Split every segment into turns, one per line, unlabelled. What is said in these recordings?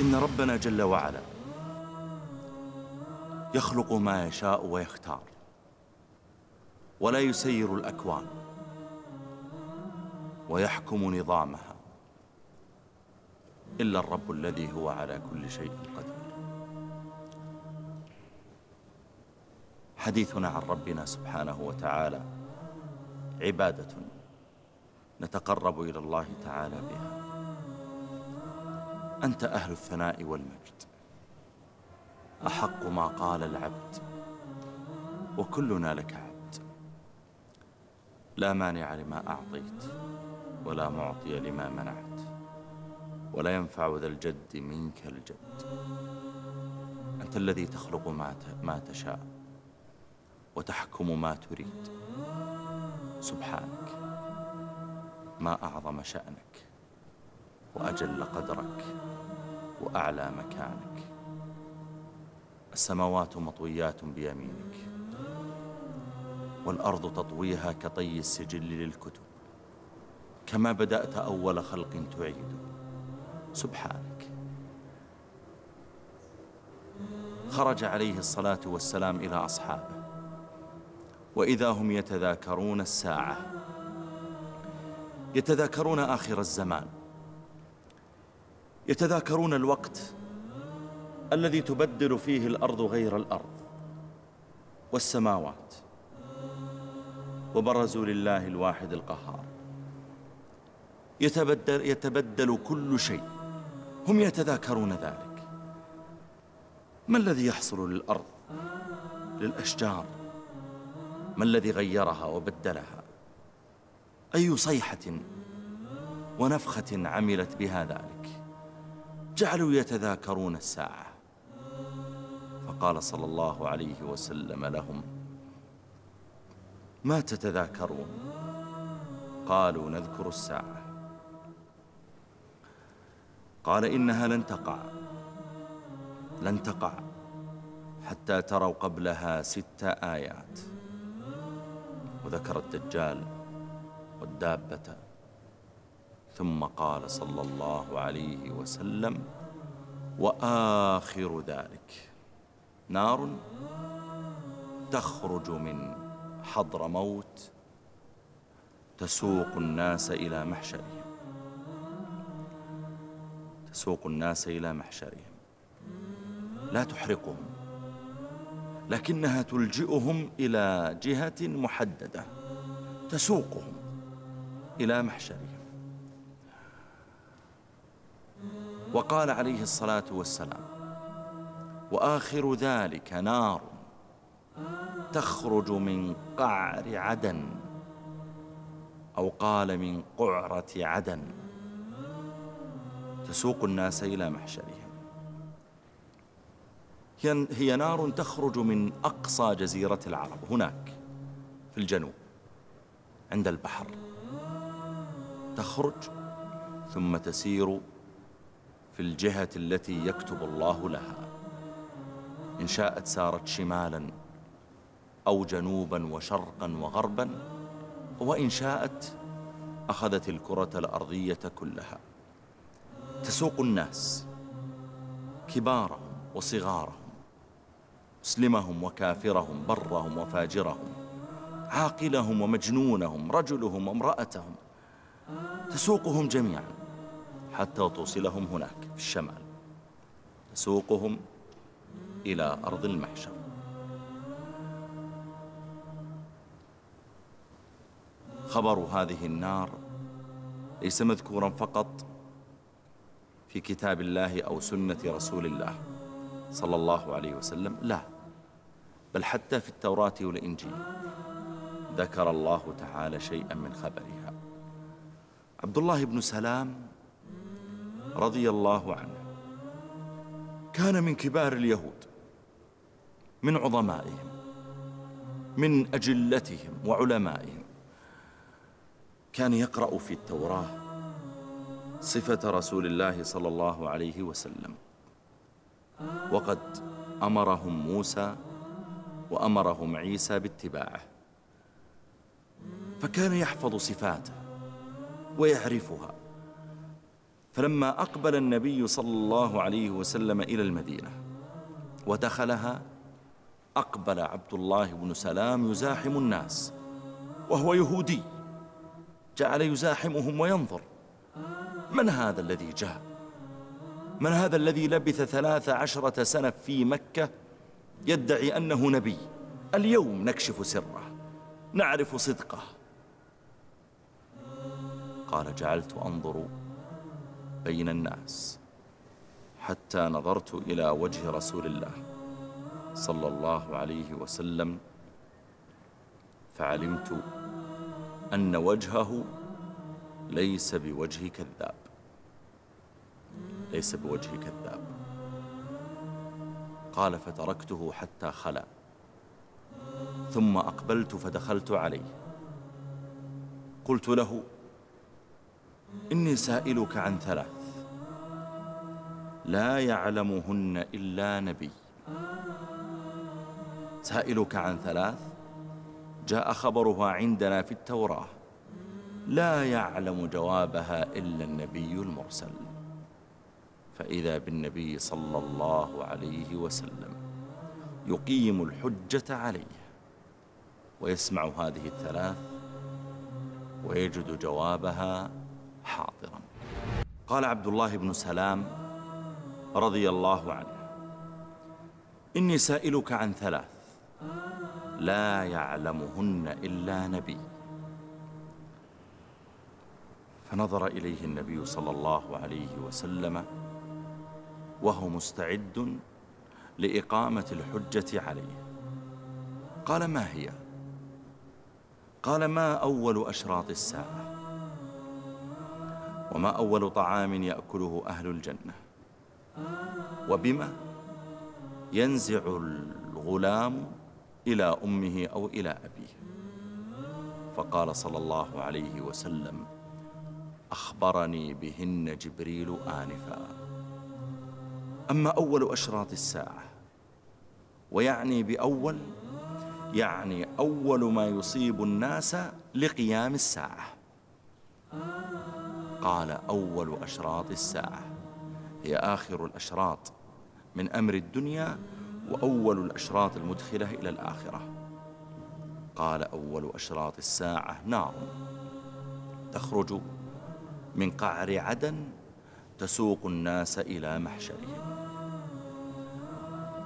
إن ربنا جل وعلا يخلق ما يشاء ويختار ولا يسير الأكوان ويحكم نظامها إلا الرب الذي هو على كل شيء قدير. حديثنا عن ربنا سبحانه وتعالى عبادة نتقرب إلى الله تعالى بها. أنت أهل الثناء والمجد. أحق ما قال العبد وكلنا لك عبد. لا مانع لما أعطيت ولا معطي لما منعت ولا ينفع ذا الجد منك الجد. أنت الذي تخلق ما تشاء وتحكم ما تريد. سبحانك ما أعظم شأنك وأجل قدرك. وأعلى مكانك. السماوات مطويات بيمينك. والأرض تطويها كطي السجل للكتب. كما بدأت أول خلق تعيد. سبحانك. خرج عليه الصلاة والسلام إلى أصحابه. وإذا هم يتذاكرون الساعة. يتذاكرون آخر الزمان. يتذاكرون الوقت الذي تبدل فيه الأرض غير الأرض والسماوات. وبرزوا لله الواحد القهار. يتبدل, يتبدل كل شيء. هم يتذاكرون ذلك. ما الذي يحصل للأرض؟ للأشجار. ما الذي غيرها وبدلها؟ أي صيحة ونفخة عملت بها ذلك؟ جعلوا يتذاكرون الساعة. فقال صلى الله عليه وسلم لهم ما تتذاكرون؟ قالوا نذكر الساعة. قال إنها لن تقع لن تقع حتى تروا قبلها ست آيات. وذكر الدجال والدابة. ثم قال صلى الله عليه وسلم وآخر ذلك نار تخرج من حضر موت تسوق الناس إلى محشرهم. تسوق الناس إلى محشرهم. لا تحرقهم لكنها تلجئهم إلى جهة محددة تسوقهم إلى محشرهم. وقال عليه الصلاة والسلام وآخر ذلك نار تخرج من قعر عدن أو قال من قعرة عدن. تسوق الناس إلى محشرهم. هي نار تخرج من أقصى جزيرة العرب هناك في الجنوب عند البحر. تخرج ثم تسير في الجهة التي يكتب الله لها. إن شاءت سارت شمالا أو جنوبا وشرقا وغربا وإن شاءت أخذت الكرة الأرضية كلها. تسوق الناس كبارهم وصغارهم مسلمهم وكافرهم برهم وفاجرهم عاقلهم ومجنونهم رجلهم وامرأتهم. تسوقهم جميعا. حتى توصلهم هناك في الشمال. تسوقهم إلى أرض المحشر. خبر هذه النار ليس مذكورا فقط في كتاب الله أو سنة رسول الله صلى الله عليه وسلم لا بل حتى في التوراة والإنجيل. ذكر الله تعالى شيئا من خبرها. عبد الله بن سلام رضي الله عنه. كان من كبار اليهود من عظمائهم من أجلتهم وعلمائهم. كان يقرأ في التوراة صفة رسول الله صلى الله عليه وسلم. وقد أمرهم موسى وأمرهم عيسى باتباعه. فكان يحفظ صفاته ويعرفها. فلما أقبل النبي صلى الله عليه وسلم إلى المدينة ودخلها أقبل عبد الله بن سلام يزاحم الناس وهو يهودي. جعل يزاحمهم وينظر. من هذا الذي جاء؟ من هذا الذي لبث ثلاث عشرة سنة في مكة يدعي أنه نبي؟ اليوم نكشف سره نعرف صدقه. قال جعلت أنظر بين الناس حتى نظرت إلى وجه رسول الله صلى الله عليه وسلم فعلمت أن وجهه ليس بوجه كذاب ليس بوجه كذاب. قال فتركته حتى خلا ثم أقبلت فدخلت عليه. قلت له إني سائلك عن ثلاث لا يعلمهن إلا نبي. سائلك عن ثلاث جاء خبرها عندنا في التوراة. لا يعلم جوابها إلا النبي المرسل. فإذا بالنبي صلى الله عليه وسلم يقيم الحجة عليه ويسمع هذه الثلاث ويجد جوابها حاضرا. قال عبد الله بن سلام رضي الله عنه. إني سائلك عن ثلاث. لا يعلمهن إلا نبي. فنظر إليه النبي صلى الله عليه وسلم وهو مستعد لإقامة الحجة عليه. قال ما هي؟ قال ما أول أشراط الساعة؟ وما أول طعام يأكله أهل الجنة؟ وبما ينزع الغلام إلى أمه أو إلى أبيه. فقال صلى الله عليه وسلم أخبرني بهن جبريل آنفا. أما أول أشراط الساعة ويعني بأول يعني أول ما يصيب الناس لقيام الساعة. قال أول أشراط الساعة هي آخر الأشراط من أمر الدنيا وأول الأشراط المدخلة إلى الآخرة. قال أول أشراط الساعة نار. تخرج من قعر عدن تسوق الناس إلى محشرهم.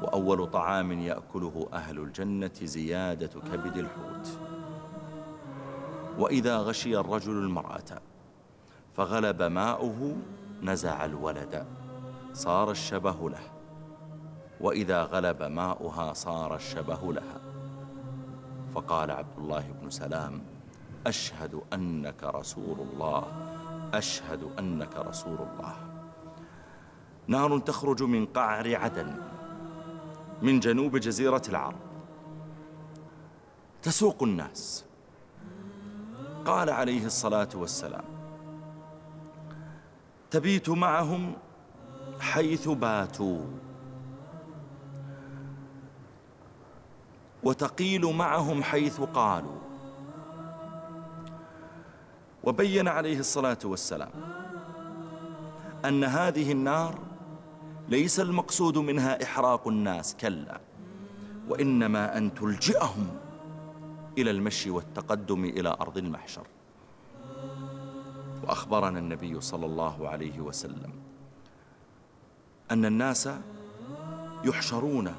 وأول طعام يأكله أهل الجنة زيادة كبد الحوت. وإذا غشي الرجل المرأة فغلب ماؤه نزع الولد. صار الشبه له. وإذا غلب ماؤها صار الشبه لها. فقال عبد الله بن سلام أشهد أنك رسول الله أشهد أنك رسول الله. نار تخرج من قعر عدن من جنوب جزيرة العرب. تسوق الناس. قال عليه الصلاة والسلام تبيت معهم حيث باتوا. وتقيل معهم حيث قالوا. وبين عليه الصلاة والسلام أن هذه النار ليس المقصود منها إحراق الناس كلا وإنما أن تلجئهم إلى المشي والتقدم إلى أرض المحشر. وأخبرنا النبي صلى الله عليه وسلم أن الناس يحشرون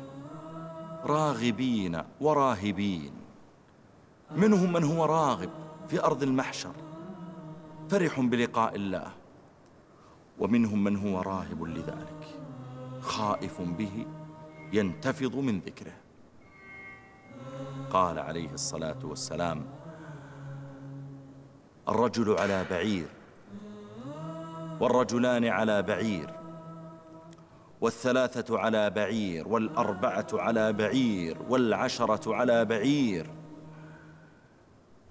راغبين وراهبين. منهم من هو راغب في أرض المحشر فرح بلقاء الله. ومنهم من هو راهب لذلك خائف به ينتفض من ذكره. قال عليه الصلاة والسلام الرجل على بعير والرجلان على بعير. والثلاثة على بعير والأربعة على بعير والعشرة على بعير.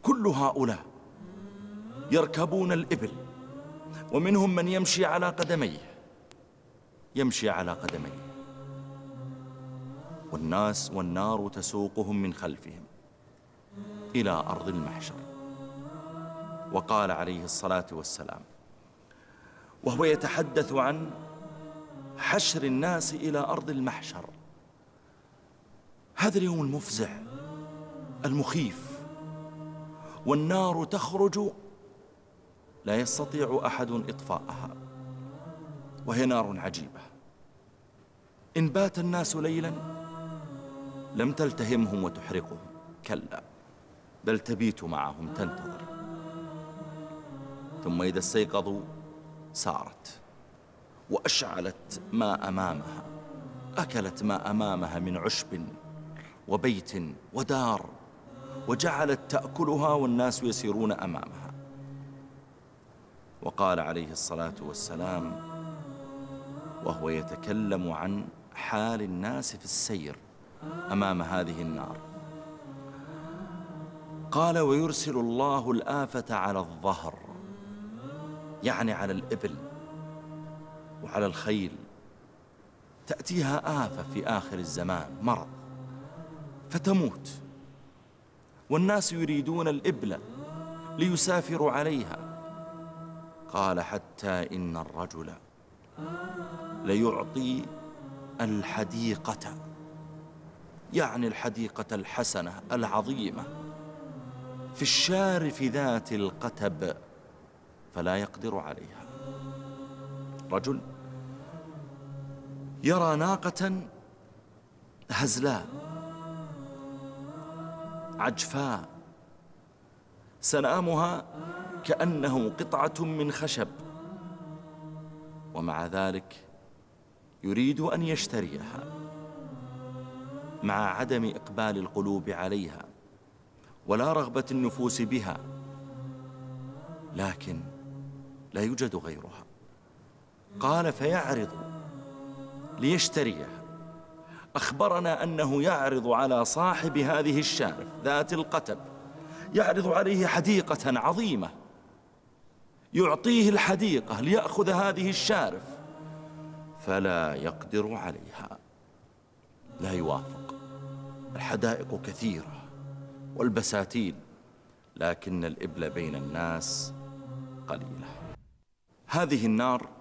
كل هؤلاء يركبون الإبل ومنهم من يمشي على قدميه. يمشي على قدميه. والناس والنار تسوقهم من خلفهم إلى أرض المحشر. وقال عليه الصلاة والسلام وهو يتحدث عن حشر الناس إلى أرض المحشر. هذا اليوم المفزع المخيف والنار تخرج لا يستطيع أحد إطفاءها وهي نار عجيبة. إن بات الناس ليلا لم تلتهمهم وتحرقهم. كلا بل تبيت معهم تنتظر. ثم إذا استيقظوا سارت. وأشعلت ما أمامها. أكلت ما أمامها من عشب وبيت ودار وجعلت تأكلها والناس يسيرون أمامها. وقال عليه الصلاة والسلام وهو يتكلم عن حال الناس في السير أمام هذه النار. قال ويرسل الله الآفة على الظهر يعني على الإبل. وعلى الخيل. تأتيها آفة في آخر الزمان مرض. فتموت. والناس يريدون الإبل ليسافروا عليها. قال حتى إن الرجل ليعطي الحديقة. يعني الحديقة الحسنة العظيمة. في الشارف ذات القتب فلا يقدر عليها. رجل يرى ناقة هزلاء عجفاء سنآمها كأنه قطعة من خشب. ومع ذلك يريد أن يشتريها مع عدم إقبال القلوب عليها ولا رغبة النفوس بها لكن لا يوجد غيرها. قال فيعرض ليشتريها أخبرنا أنه يعرض على صاحب هذه الشارف ذات القتب يعرض عليه حديقة عظيمة. يعطيه الحديقة ليأخذ هذه الشارف فلا يقدر عليها. لا يوافق. الحدائق كثيرة والبساتين لكن الإبل بين الناس قليلة. هذه النار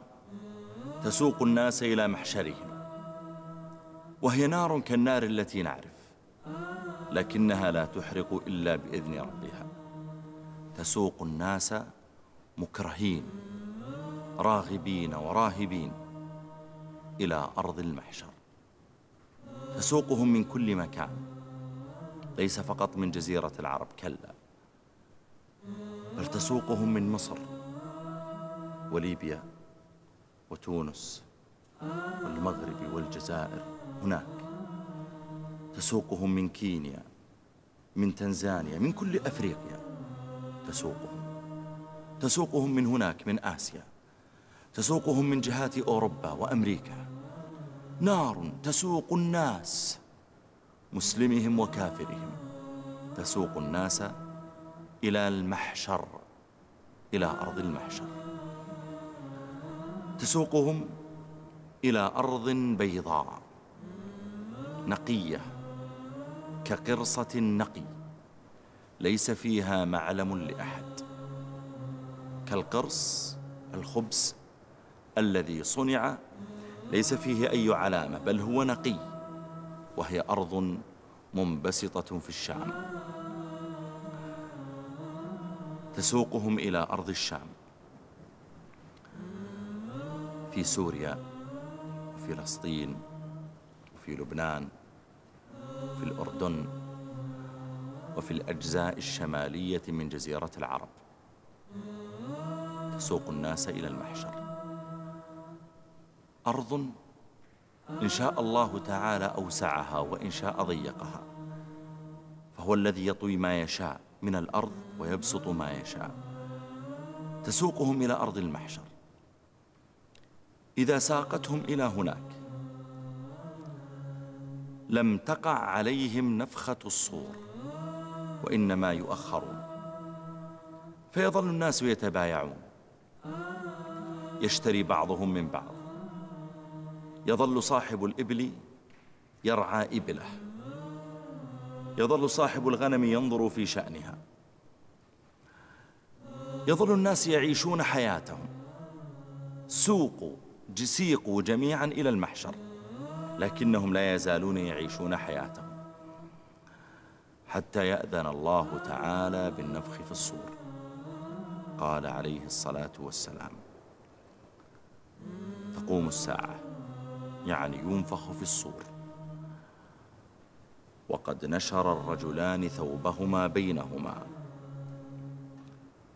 تسوق الناس إلى محشرهم. وهي نار كالنار التي نعرف لكنها لا تحرق إلا بإذن ربها. تسوق الناس مكرهين راغبين وراهبين إلى أرض المحشر. تسوقهم من كل مكان ليس فقط من جزيرة العرب كلا بل تسوقهم من مصر وليبيا وتونس والمغرب والجزائر هناك. تسوقهم من كينيا من تنزانيا من كل أفريقيا تسوقهم. تسوقهم من هناك من آسيا. تسوقهم من جهات أوروبا وأمريكا. نار تسوق الناس مسلمهم وكافرهم. تسوق الناس إلى المحشر إلى أرض المحشر. تسوقهم إلى أرض بيضاء نقية كقرصة النقي ليس فيها معلم لأحد. كالقرص الخبز الذي صنع ليس فيه أي علامة بل هو نقي وهي أرض منبسطة في الشام. تسوقهم إلى أرض الشام. في سوريا وفي فلسطين وفي لبنان وفي الأردن وفي الأجزاء الشمالية من جزيرة العرب. تسوق الناس إلى المحشر. أرض إن شاء الله تعالى أوسعها وإن شاء ضيقها. فهو الذي يطوي ما يشاء من الأرض ويبسط ما يشاء. تسوقهم إلى أرض المحشر. إذا ساقتهم إلى هناك. لم تقع عليهم نفخة الصور وإنما يؤخرون. فيظل الناس يتبايعون. يشتري بعضهم من بعض. يظل صاحب الإبل يرعى إبله. يظل صاحب الغنم ينظر في شأنها. يظل الناس يعيشون حياتهم. سوقوا. سيقوا جميعا إلى المحشر لكنهم لا يزالون يعيشون حياتهم حتى يأذن الله تعالى بالنفخ في الصور. قال عليه الصلاة والسلام تقوم الساعة يعني ينفخ في الصور. وقد نشر الرجلان ثوبهما بينهما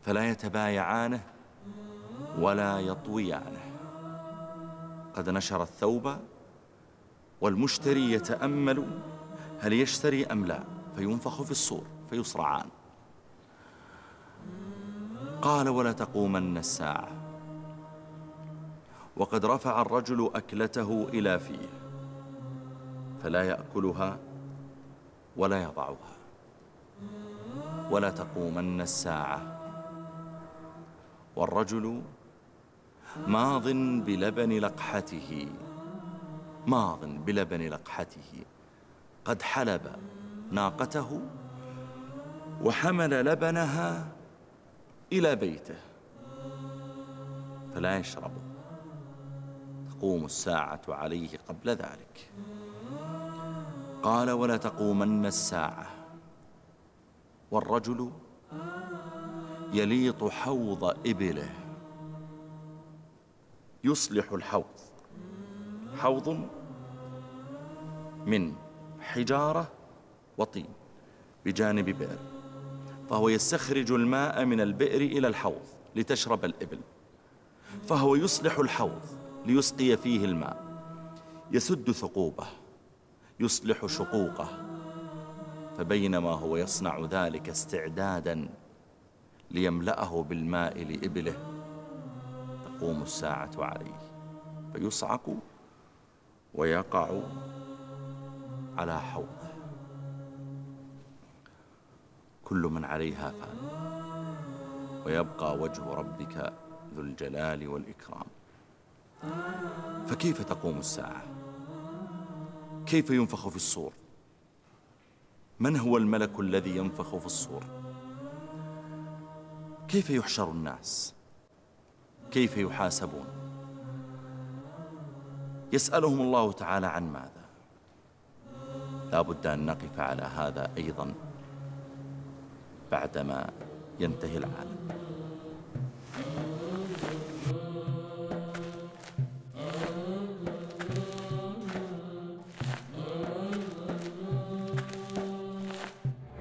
فلا يتبايعانه ولا يطويانه. قد نشر الثوب والمشتري يتأمل هل يشتري أم لا فينفخ في الصور فيصرعان. قال ولا تقومن الساعة. وقد رفع الرجل أكلته إلى فيه فلا يأكلها ولا يضعها. ولا تقومن الساعة. والرجل ماض بلبن لقحته. ماض بلبن لقحته. قد حلب ناقته وحمل لبنها إلى بيته. فلا يشرب. تقوم الساعة عليه قبل ذلك. قال ولا تقومن الساعة. والرجل يليط حوض إبله. يصلح الحوض. حوض من حجارة وطين بجانب بئر فهو يستخرج الماء من البئر إلى الحوض لتشرب الإبل. فهو يصلح الحوض ليسقي فيه الماء. يسد ثقوبه يصلح شقوقه. فبينما هو يصنع ذلك استعدادا ليملأه بالماء لإبله تقوم الساعة عليه فيصعق ويقع على حوضه كل من عليها فان ويبقى وجه ربك ذو الجلال والإكرام. فكيف تقوم الساعة؟ كيف ينفخ في الصور؟ من هو الملك الذي ينفخ في الصور؟ كيف يحشر الناس؟ كيف يحاسبون؟ يسألهم الله تعالى عن ماذا؟ لا بد أن نقف على هذا أيضا بعدما ينتهي العالم.